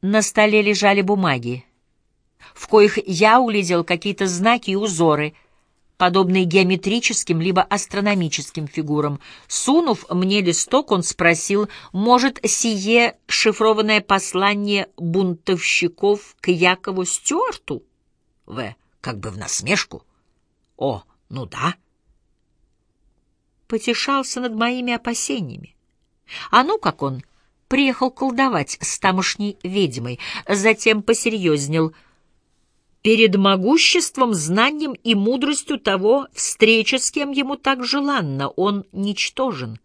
На столе лежали бумаги, в коих я углядел какие-то знаки и узоры, подобные геометрическим либо астрономическим фигурам. Сунув мне листок, он спросил, может, сие шифрованное послание бунтовщиков к Якову Стюарту? В. Как бы в насмешку. О, ну да. Потешался над моими опасениями. А ну, как он приехал колдовать с тамошней ведьмой, затем посерьезнел. Перед могуществом, знанием и мудростью того, встреча с кем ему так желанно, он ничтожен,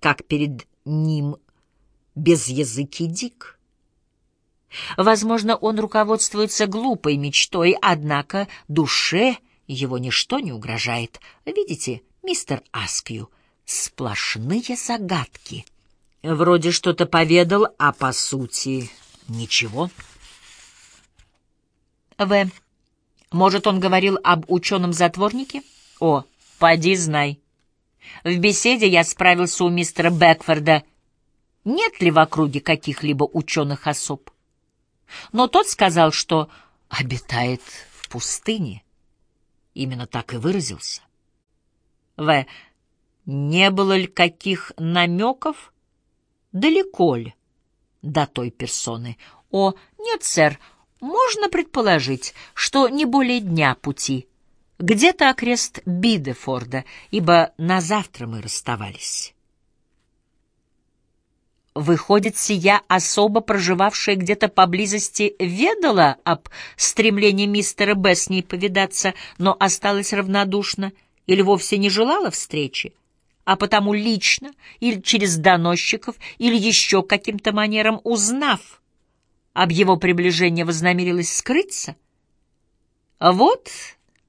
как перед ним без языки дик. Возможно, он руководствуется глупой мечтой, однако душе его ничто не угрожает. Видите, мистер Аскью, сплошные загадки. Вроде что-то поведал, а по сути ничего. В. Может, он говорил об ученом-затворнике? О, поди знай. В беседе я справился у мистера Бекфорда, нет ли в округе каких-либо ученых особ. Но тот сказал, что обитает в пустыне. Именно так и выразился. В. Не было ли каких намеков далеко ли до той персоны? О, нет, сэр, можно предположить, что не более дня пути. Где-то окрест Бидефорда, ибо на завтра мы расставались. Выходит, сия особо проживавшая где-то поблизости ведала об стремлении мистера Б с ней повидаться, но осталась равнодушна или вовсе не желала встречи? А потому лично или через доносчиков или еще каким-то манером узнав об его приближении, вознамерилась скрыться? Вот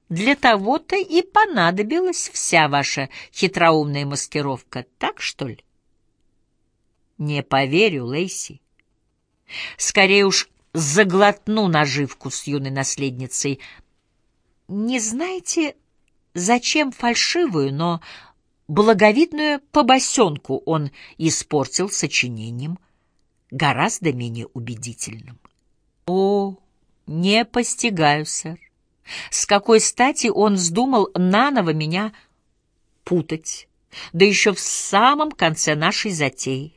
для того-то и понадобилась вся ваша хитроумная маскировка, так что ли? Не поверю, Лейси. Скорее уж заглотну наживку с юной наследницей. Не знаете, зачем фальшивую, но Благовидную побосенку он испортил сочинением, гораздо менее убедительным. О, не постигаю, сэр. С какой стати он вздумал наново меня путать, да еще в самом конце нашей затеи.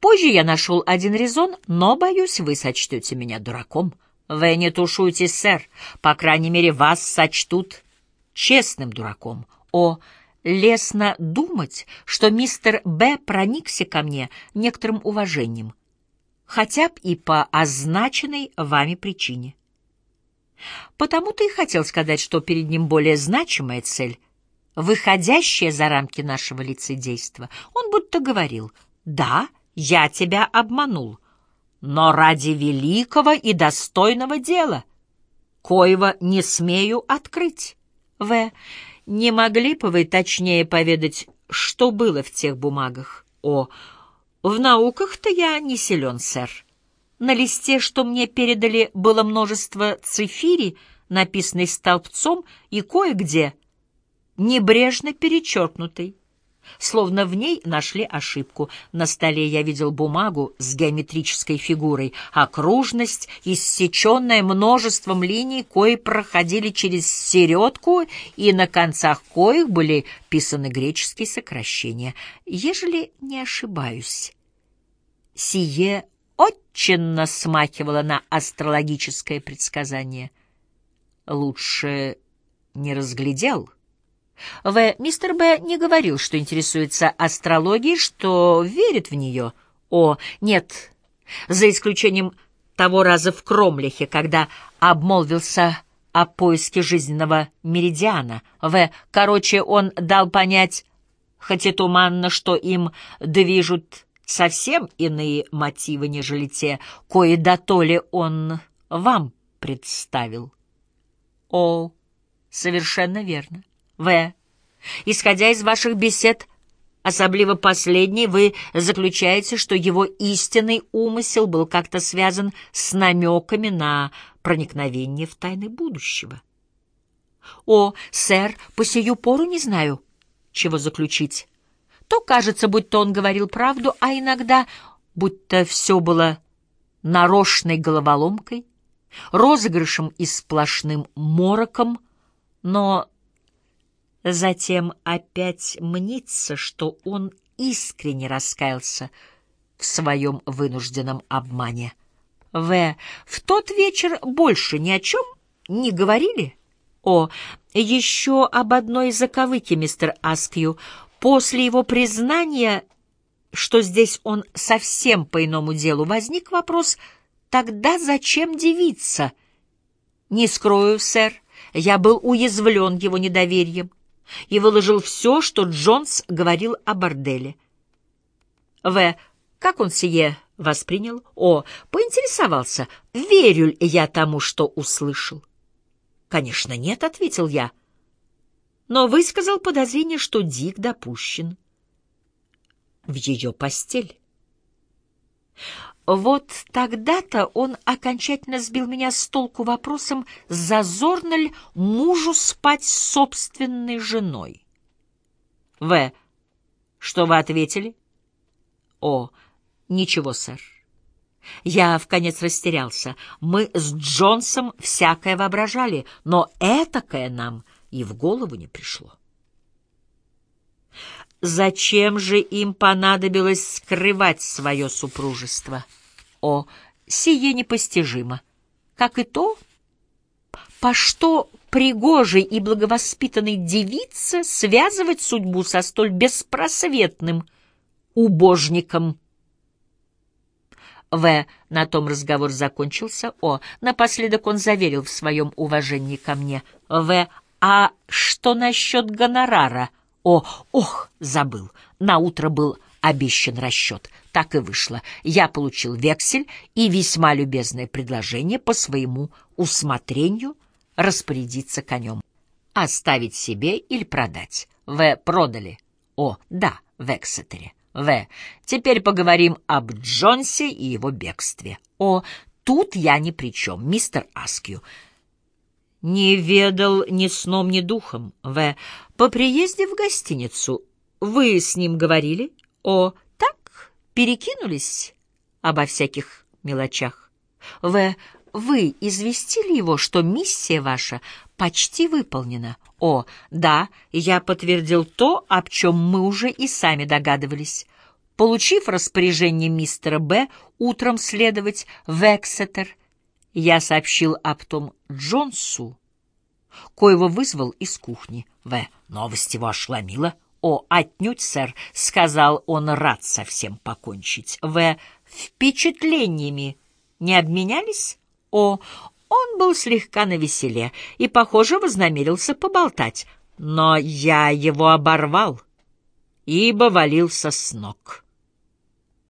Позже я нашел один резон, но, боюсь, вы сочтете меня дураком. Вы не тушуйтесь, сэр, по крайней мере, вас сочтут честным дураком. О, лестно думать, что мистер Б. проникся ко мне некоторым уважением, хотя бы и по означенной вами причине. Потому-то и хотел сказать, что перед ним более значимая цель, выходящая за рамки нашего лицедейства. Он будто говорил, «Да, я тебя обманул, но ради великого и достойного дела, коего не смею открыть». В. Не могли бы вы точнее поведать, что было в тех бумагах? О, в науках-то я не силен, сэр. На листе, что мне передали, было множество цифири, написанной столбцом и кое-где небрежно перечеркнутой словно в ней нашли ошибку. На столе я видел бумагу с геометрической фигурой, окружность, иссеченная множеством линий, кои проходили через середку, и на концах коих были писаны греческие сокращения. Ежели не ошибаюсь, сие очень смахивало на астрологическое предсказание. Лучше не разглядел — в. Мистер Б. не говорил, что интересуется астрологией, что верит в нее. О. Нет, за исключением того раза в Кромлехе, когда обмолвился о поиске жизненного меридиана. В. Короче, он дал понять, хоть и туманно, что им движут совсем иные мотивы, нежели те, кои дотоле он вам представил. О, совершенно верно. В. Исходя из ваших бесед, особливо последней, вы заключаете, что его истинный умысел был как-то связан с намеками на проникновение в тайны будущего. О, сэр, по сию пору не знаю, чего заключить. То кажется, будто он говорил правду, а иногда, будто все было нарочной головоломкой, розыгрышем и сплошным мороком, но затем опять мнится, что он искренне раскаялся в своем вынужденном обмане. В. В тот вечер больше ни о чем не говорили? О, еще об одной заковыке, мистер Аскью. После его признания, что здесь он совсем по иному делу, возник вопрос, тогда зачем девица? Не скрою, сэр, я был уязвлен его недоверием и выложил все, что Джонс говорил о борделе. В. Как он сие воспринял? О. Поинтересовался, верю ли я тому, что услышал. «Конечно, нет», — ответил я. Но высказал подозрение, что Дик допущен в ее постель. Вот тогда-то он окончательно сбил меня с толку вопросом, зазорно ли мужу спать с собственной женой. В. Что вы ответили? О. Ничего, сэр. Я в конец растерялся. Мы с Джонсом всякое воображали, но этакое нам и в голову не пришло. Зачем же им понадобилось скрывать свое супружество? О, сие непостижимо. Как и то, по что пригожей и благовоспитанной девице связывать судьбу со столь беспросветным убожником — в. На том разговор закончился. О. Напоследок он заверил в своем уважении ко мне. В. А что насчет гонорара? О. Ох, забыл. На утро был обещан расчет. Так и вышло. Я получил вексель и весьма любезное предложение по своему усмотрению распорядиться конем. Оставить себе или продать. В. Продали. О, да, в Эксетере. В. Теперь поговорим об Джонсе и его бегстве. О, тут я ни при чем, мистер Аскью. Не ведал ни сном, ни духом. В. По приезде в гостиницу вы с ним говорили? О, так, перекинулись обо всяких мелочах. В. Вы известили его, что миссия ваша почти выполнена. О, да, я подтвердил то, об чем мы уже и сами догадывались. Получив распоряжение мистера Б. утром следовать в Эксетер, я сообщил об том Джонсу, коего вызвал из кухни. В. Новость его ошеломила. О, отнюдь, сэр, — сказал он, рад совсем покончить. В. Впечатлениями не обменялись? О, он был слегка навеселе и, похоже, вознамерился поболтать, но я его оборвал, ибо валился с ног.